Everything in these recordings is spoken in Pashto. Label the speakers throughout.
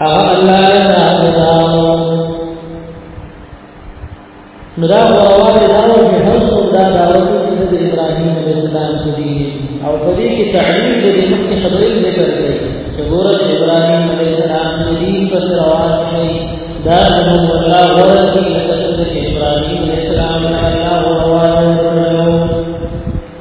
Speaker 1: هغه الله لنا نظام نو دا روایت دا و چې هر څوک دا دعوت کوي د ابراهیم علیه السلام په دین او په دې کې تعلیم د دې مخکې خبرې ذکر کړي چې ګوره ابراهیم علیه السلام د دین پر روان شي دا نو الله ورته چې ابراهیم علیه السلام نه الله روان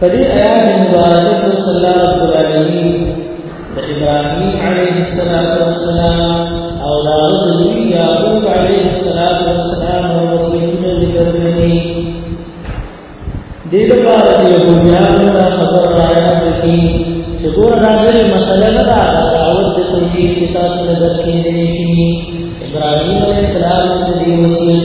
Speaker 1: په دې آیات مبارکه کې صلی الله رب العالمین د ابراهیم علیه السلام او د رسول یعقوب علیه السلام او وصیتونه ذکر کړي دې لپاره چې یهودیانو دا خبر راغله چې چې ګور دا غلي مسله نه ده دعوت د توحید کې تاسو نه درکې دي شي ابراهیم علیه السلام د دې وصیت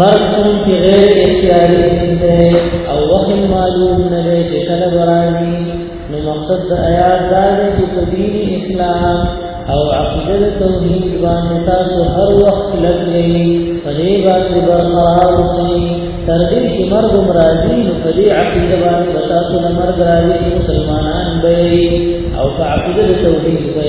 Speaker 1: مرګ کوم چې غیر اختیاري دی او وخت معلوم نه دی چې کله ورانی نو مقصد د آیات دا دی چې په دین اسلام او عقیده توحید باندې تاسو هر وخت لګئ په دې باندې برقرار اوسئ تر دې چې مرګ مرادي نو په دې عقیده باندې تاسو د مرګ راځي مسلمانان به او په عقیده توحید به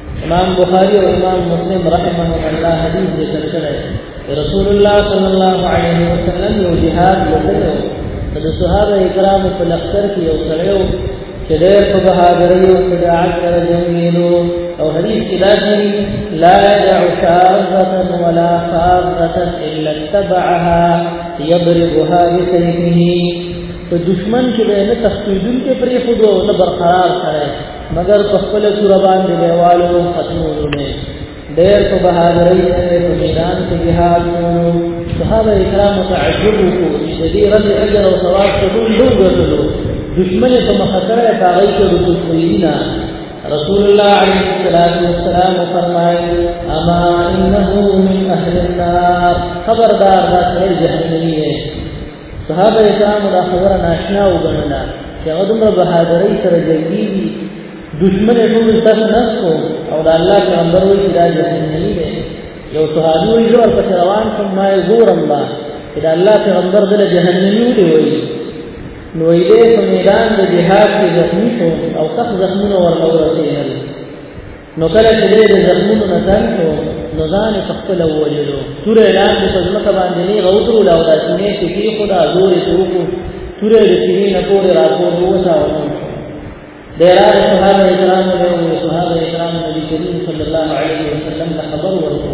Speaker 1: امام بخاری او امام مسلم رحمه الله حدیث ذکر کړی رسول الله صلی الله علیه وسلم یو جهاد وکړو د صحابه کرامو په لخر کې یو سره چې ډېر په بهادرۍ او شجاعت سره جنګېدو او حدیث کې راځي لا يدع شاذة ولا فاذة الا اتبعها يضربها بسيفه په دشمن کې به نه تخفیدون کې پرې خود او نه برقرار سره مگر په خپل سور باندې دیوالو ختمولو نه ډېر په بهادرۍ سره په میدان کې جهاد کولو صحابه کرام تعجب وکړو چې دې رد اجر او ثواب ته ټول وګرځلو دشمن په مخه کړه هغه ته د دشمنینا رسول الله عليه الصلاه والسلام فرمایي اما انه من اهل النار خبردار دا سره جهنمی صحابه کرام دا خبره ناشنا وګڼله چې هغه دومره بهادرۍ سره جنګېږي دشمن یې ټول تش نس کو او د الله پیغمبر وایي چې دا جهنمي دی یو صحابي وایي زه ورپسې روان شوم ما یې ګورم به چې د الله پیغمبر دله جهنمي ولې وایي نو یې په میدان د جهاد کې زخمي شو او سخت زخمونه ورته ورسېدل نو کله چې دې د زخمونو نه تنګ شو نو ځان یې په خپله ووژلو توره یې لاندې په ځمکه باندې نېغ وتروله او دا سینې یې کې کېښوده زور یې پرې وکړو توره یې د سینې نه پورې راپورې ووته او مړ شو دی راغی صحابه کرامو له وویل صحابه کرامو نبي کریم صلی الله علیه وسلم ته خبر ورکړو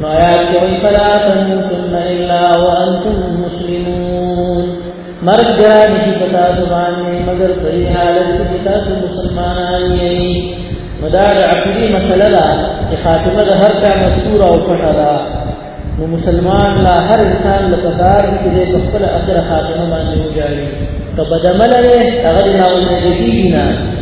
Speaker 1: نو آیات کې وی فلا تموتن الا وانتم مسلمون مرګ جان کی پتا زبان میں مگر صحیح حالت کی پتا تو مسلمان یی مدار عقلی مسئلہ لا کہ خاتمہ ہر کا مذکور او پٹا دا نو مسلمان لا هر انسان لپاره چې د خپل اخر خاتمه باندې وجاړي کبدمل له هغه نه ولې کیږي نه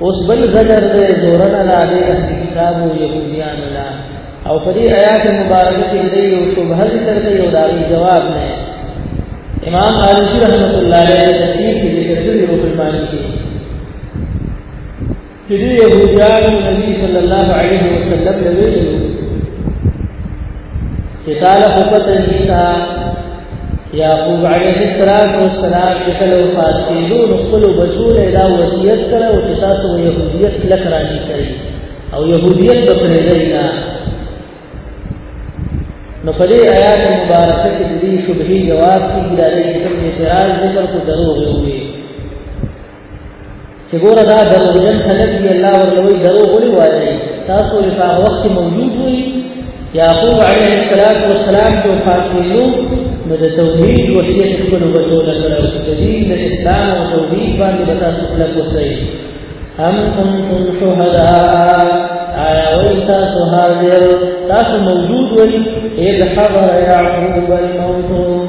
Speaker 1: اوس بل زجر دې زورن لا دې کتاب او يهوديان لا او په دې آیات مبارکه کې دې یو شبهه ذکر کوي او دا جواب نه امام عالشی رحمت الله علیه تفسیر کې ذکر کړی او فرمایي کې چې دې يهوديان نبی صلی الله علیه وسلم له چې تعالی خو پته نشته یعقوب علیه السلام چې کله وفات کېدو نو خپل بچو له دا وصیت کړ او چې تاسو يهودیت لک رانی کړئ او يهودیت په پرېږدئ نه نو په دې آیات مبارکه کې د دې شبهې جواب کې د دې کوم اعتراض ذکر کو دروغ وي چې ګوره دا دروغجن خلک دی الله ورته وایي دروغ ولې وایي تاسو یې په هغه وخت کې موجود وي یعقوب علیه السلام والسلام جو فاطمیو نو د توحید وصیت خپل وجوله کړو چې دین د اسلام او توحید باندې به تاسو خپل کوسئ هم کنتم شهداء آیا وی تاسو حاضر تاسو موجود وی اذ حضر یعقوب الموت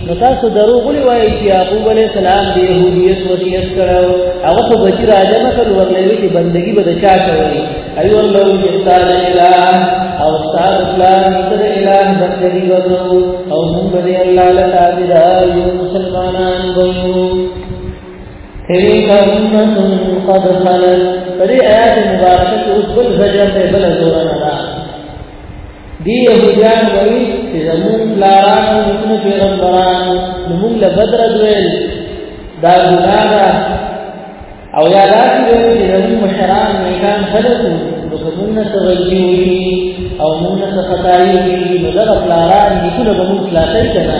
Speaker 1: نو تاسو دروغ ولې وایئ چې یعقوب علیه السلام د یهودیت وصیت کړو هغه خو بچی راځه نه کړ ورلوي چې بندگی به د چا کوي ایو الله چې استاد اله او استاد پلان تر اله بندگی وکړو او موږ به الله له تابعدار یو مسلمانان بنو تلك أمة قد خلت فدي آيات مباركة أسبل زجر بل زورنا دی یهودیان وایي چې زموږ پلاران او نیکونه پیغمبران نو موږ له بدره دویل دا ګناه ده او یا داسې وایي چې زموږ مشران نیکان خلک وو نو که موږ نه څه غلطي وکړي او موږ نه څه خطايي وکړي نو دغه پلاران نیکونه به موږ خلاصوي که نه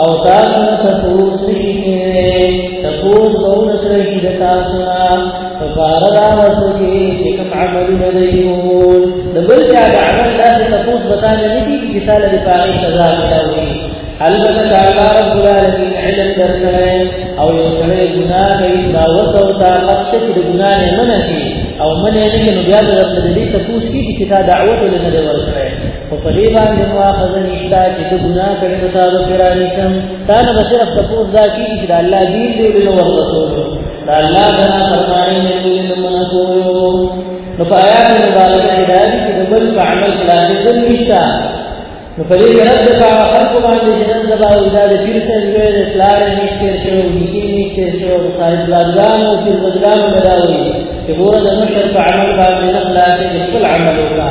Speaker 1: او تاسو ته پوس نشي کېږي ته پوس کول سره شي د تاسو نه فار دا وسو کې چې کوم عمل نه دی مول د بل چا د عمل داسې ته پوس بتا نه دي چې تعالی د پاره سزا ملاوي البته تعالی رب العالمین علم درکړي او یو سره ګناه کوي دا وسو تا وخت چې د ګناه نه منشي او منه نه نو بیا د رب دې ته پوس کې چې تا دعوت ولنه ورکړي خو په دې باندې مواخذه نشته چې د ګناه کړي نو تاسو پیرانی سم تا نه به صرف تپوس دا کیږي چې د الله دین دې له ورسول د الله غنا فرمایي نه دې له مناسول نو په آیات مبارکه کې دا دي چې د بل په عمل کې لازم دې نشته نو په دې کې رد په خلکو باندې چې نن سبا دا د پیر څخه لوی د اسلام نشته چې و دې نشته چې و خارج بلادګان او چې بلادګان مداوي چې ګوره د مشر په عمل باندې نه خلاصې خپل عمل وکړي